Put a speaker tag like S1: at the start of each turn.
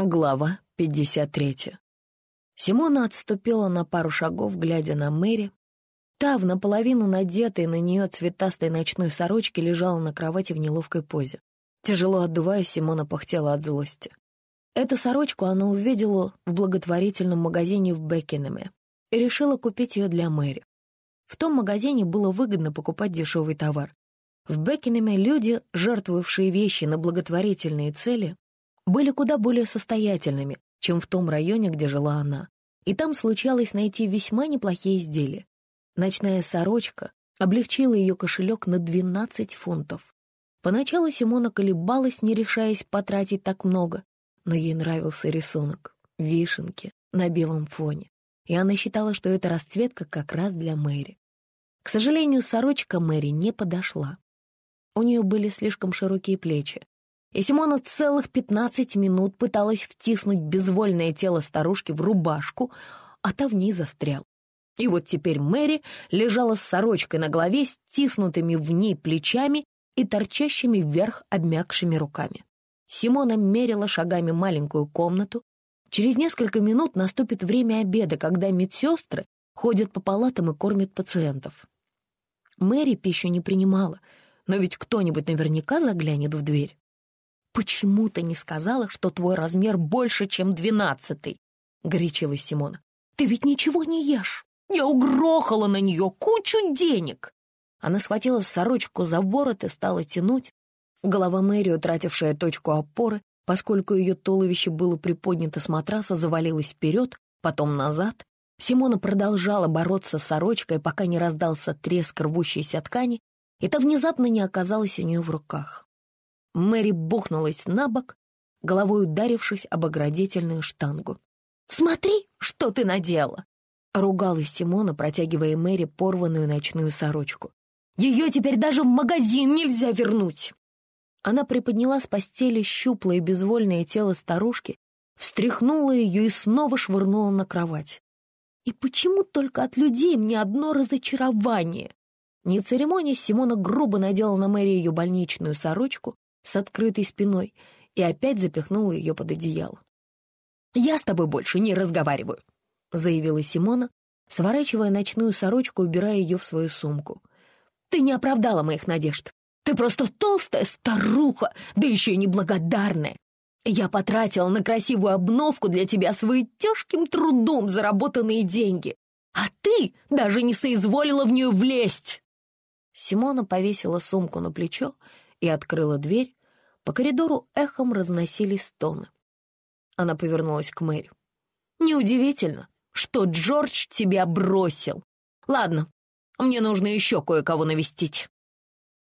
S1: Глава 53. Симона отступила на пару шагов, глядя на Мэри. Та в наполовину надетой на нее цветастой ночной сорочке лежала на кровати в неловкой позе. Тяжело отдуваясь, Симона пыхтела от злости. Эту сорочку она увидела в благотворительном магазине в Бекинеме и решила купить ее для Мэри. В том магазине было выгодно покупать дешевый товар. В Бекинеме люди, жертвовавшие вещи на благотворительные цели, были куда более состоятельными, чем в том районе, где жила она. И там случалось найти весьма неплохие изделия. Ночная сорочка облегчила ее кошелек на 12 фунтов. Поначалу Симона колебалась, не решаясь потратить так много, но ей нравился рисунок, вишенки на белом фоне, и она считала, что эта расцветка как раз для Мэри. К сожалению, сорочка Мэри не подошла. У нее были слишком широкие плечи, и Симона целых пятнадцать минут пыталась втиснуть безвольное тело старушки в рубашку, а та в ней застрял. И вот теперь Мэри лежала с сорочкой на голове, стиснутыми в ней плечами и торчащими вверх обмякшими руками. Симона мерила шагами маленькую комнату. Через несколько минут наступит время обеда, когда медсестры ходят по палатам и кормят пациентов. Мэри пищу не принимала, но ведь кто-нибудь наверняка заглянет в дверь. «Почему ты не сказала, что твой размер больше, чем двенадцатый?» — горячилась Симона. «Ты ведь ничего не ешь! Я угрохала на нее кучу денег!» Она схватила сорочку за ворот и стала тянуть. Голова Мэри, утратившая точку опоры, поскольку ее туловище было приподнято с матраса, завалилась вперед, потом назад. Симона продолжала бороться с сорочкой, пока не раздался треск рвущейся ткани, и та внезапно не оказалась у нее в руках. Мэри бухнулась на бок, головой ударившись об оградительную штангу. «Смотри, что ты надела!» — ругалась Симона, протягивая Мэри порванную ночную сорочку. «Ее теперь даже в магазин нельзя вернуть!» Она приподняла с постели щуплое безвольное тело старушки, встряхнула ее и снова швырнула на кровать. «И почему только от людей мне одно разочарование?» Не церемонясь, Симона грубо надела на Мэри ее больничную сорочку, с открытой спиной и опять запихнула ее под одеяло. «Я с тобой больше не разговариваю», — заявила Симона, сворачивая ночную сорочку, убирая ее в свою сумку. «Ты не оправдала моих надежд. Ты просто толстая старуха, да еще и неблагодарная. Я потратила на красивую обновку для тебя свои тяжким трудом заработанные деньги, а ты даже не соизволила в нее влезть!» Симона повесила сумку на плечо и открыла дверь, по коридору эхом разносились стоны. Она повернулась к Мэри. «Неудивительно, что Джордж тебя бросил. Ладно, мне нужно еще кое-кого навестить».